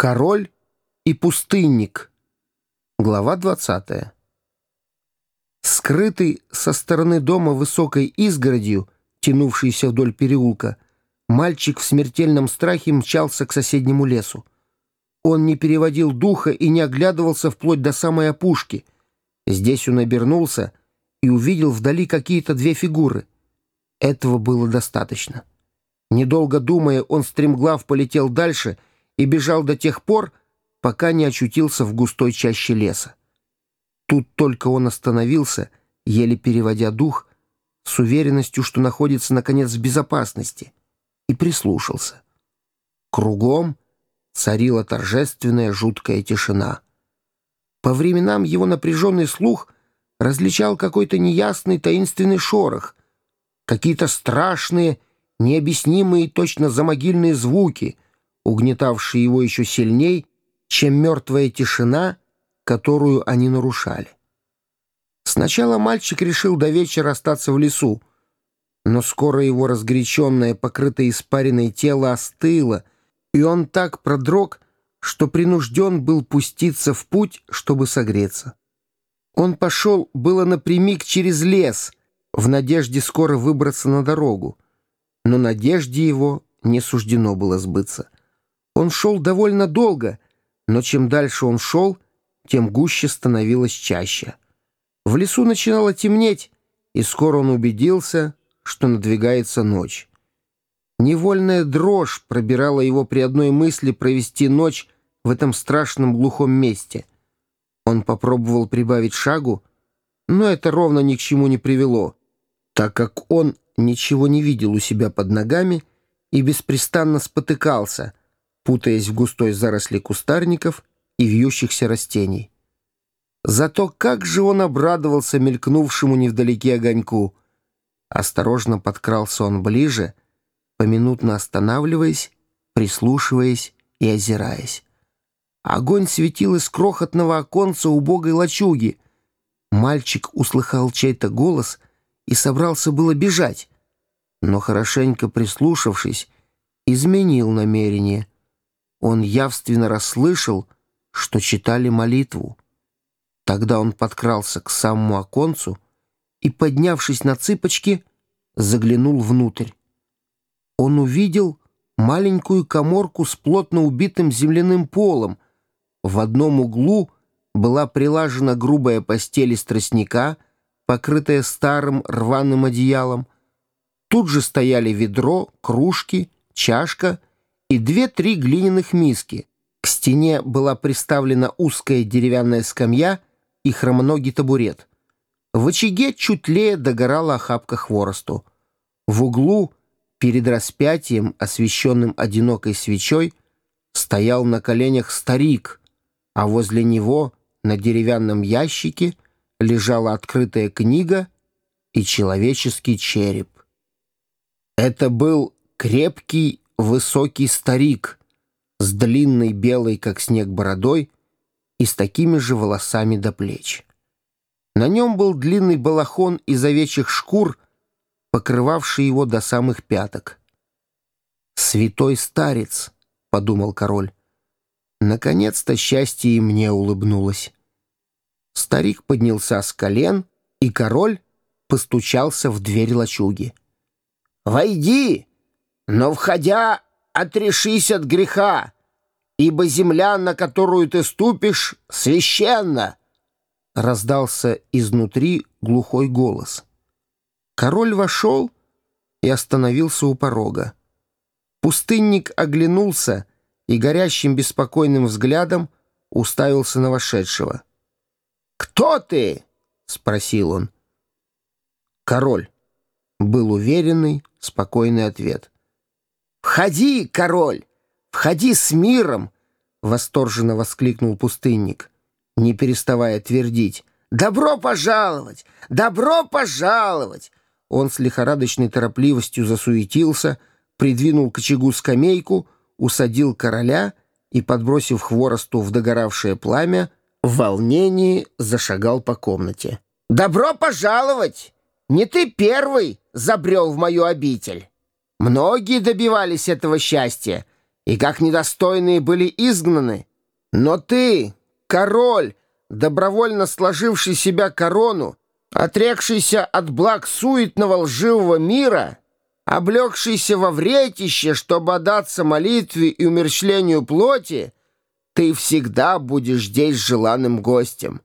Король и пустынник. Глава 20. Скрытый со стороны дома высокой изгородью, тянувшейся вдоль переулка, мальчик в смертельном страхе мчался к соседнему лесу. Он не переводил духа и не оглядывался вплоть до самой опушки. Здесь он обернулся и увидел вдали какие-то две фигуры. Этого было достаточно. Недолго думая, он стремглав полетел дальше — и бежал до тех пор, пока не очутился в густой чаще леса. Тут только он остановился, еле переводя дух, с уверенностью, что находится, наконец, в безопасности, и прислушался. Кругом царила торжественная жуткая тишина. По временам его напряженный слух различал какой-то неясный таинственный шорох, какие-то страшные, необъяснимые точно замогильные звуки — угнетавший его еще сильней, чем мертвая тишина, которую они нарушали. Сначала мальчик решил до вечера остаться в лесу, но скоро его разгоряченное, покрытое испариной тело остыло, и он так продрог, что принужден был пуститься в путь, чтобы согреться. Он пошел было напрямик через лес, в надежде скоро выбраться на дорогу, но надежде его не суждено было сбыться. Он шел довольно долго, но чем дальше он шел, тем гуще становилось чаще. В лесу начинало темнеть, и скоро он убедился, что надвигается ночь. Невольная дрожь пробирала его при одной мысли провести ночь в этом страшном глухом месте. Он попробовал прибавить шагу, но это ровно ни к чему не привело, так как он ничего не видел у себя под ногами и беспрестанно спотыкался, путаясь в густой заросли кустарников и вьющихся растений. Зато как же он обрадовался мелькнувшему невдалеке огоньку. Осторожно подкрался он ближе, поминутно останавливаясь, прислушиваясь и озираясь. Огонь светил из крохотного оконца убогой лачуги. Мальчик услыхал чей-то голос и собрался было бежать, но, хорошенько прислушавшись, изменил намерение — он явственно расслышал, что читали молитву. Тогда он подкрался к самому оконцу и, поднявшись на цыпочки, заглянул внутрь. Он увидел маленькую коморку с плотно убитым земляным полом. В одном углу была прилажена грубая постель из тростника, покрытая старым рваным одеялом. Тут же стояли ведро, кружки, чашка — и две-три глиняных миски. К стене была приставлена узкая деревянная скамья и хромоногий табурет. В очаге чуть лее догорала охапка хворосту. В углу, перед распятием, освещенным одинокой свечой, стоял на коленях старик, а возле него на деревянном ящике лежала открытая книга и человеческий череп. Это был крепкий высокий старик с длинной белой, как снег, бородой и с такими же волосами до плеч. На нем был длинный балахон из овечьих шкур, покрывавший его до самых пяток. «Святой старец», — подумал король. Наконец-то счастье и мне улыбнулось. Старик поднялся с колен, и король постучался в дверь лачуги. «Войди!» Но, входя, отрешись от греха, ибо земля, на которую ты ступишь, священна!» Раздался изнутри глухой голос. Король вошел и остановился у порога. Пустынник оглянулся и горящим беспокойным взглядом уставился на вошедшего. «Кто ты?» — спросил он. «Король», — был уверенный, спокойный ответ. «Входи, король! Входи с миром!» — восторженно воскликнул пустынник, не переставая твердить. «Добро пожаловать! Добро пожаловать!» Он с лихорадочной торопливостью засуетился, придвинул к очагу скамейку, усадил короля и, подбросив хворосту в догоравшее пламя, в волнении зашагал по комнате. «Добро пожаловать! Не ты первый забрел в мою обитель!» Многие добивались этого счастья, и как недостойные были изгнаны. Но ты, король, добровольно сложивший себя корону, отрекшийся от благ суетного лживого мира, облегшийся во вретище, чтобы отдаться молитве и умерщвлению плоти, ты всегда будешь здесь желанным гостем.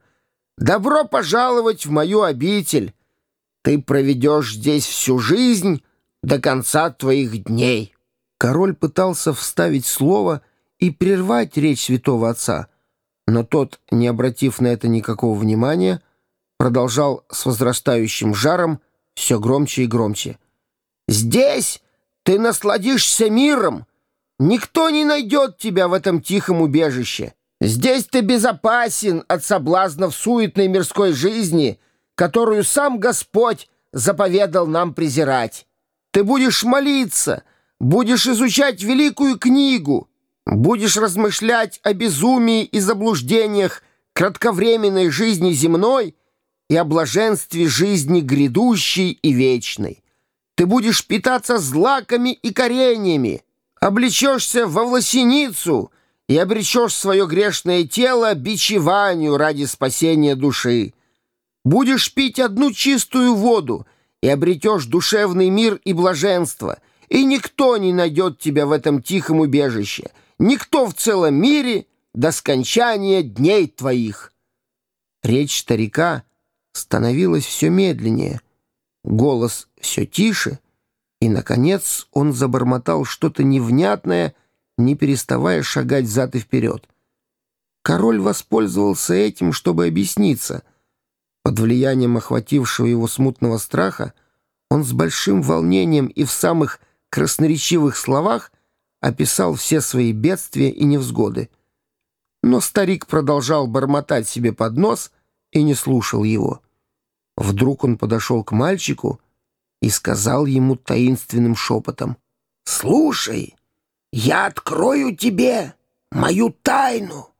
Добро пожаловать в мою обитель. Ты проведешь здесь всю жизнь до конца твоих дней». Король пытался вставить слово и прервать речь святого отца, но тот, не обратив на это никакого внимания, продолжал с возрастающим жаром все громче и громче. «Здесь ты насладишься миром. Никто не найдет тебя в этом тихом убежище. Здесь ты безопасен от соблазнов суетной мирской жизни, которую сам Господь заповедал нам презирать. Ты будешь молиться, будешь изучать великую книгу, будешь размышлять о безумии и заблуждениях кратковременной жизни земной и о блаженстве жизни грядущей и вечной. Ты будешь питаться злаками и кореньями, облечешься во власеницу и обречешь свое грешное тело бичеванию ради спасения души. Будешь пить одну чистую воду и обретешь душевный мир и блаженство, и никто не найдет тебя в этом тихом убежище, никто в целом мире до скончания дней твоих». Речь старика становилась все медленнее, голос все тише, и, наконец, он забормотал что-то невнятное, не переставая шагать взад и вперед. Король воспользовался этим, чтобы объясниться — под влиянием охватившего его смутного страха он с большим волнением и в самых красноречивых словах описал все свои бедствия и невзгоды. Но старик продолжал бормотать себе под нос и не слушал его. Вдруг он подошел к мальчику и сказал ему таинственным шепотом, «Слушай, я открою тебе мою тайну».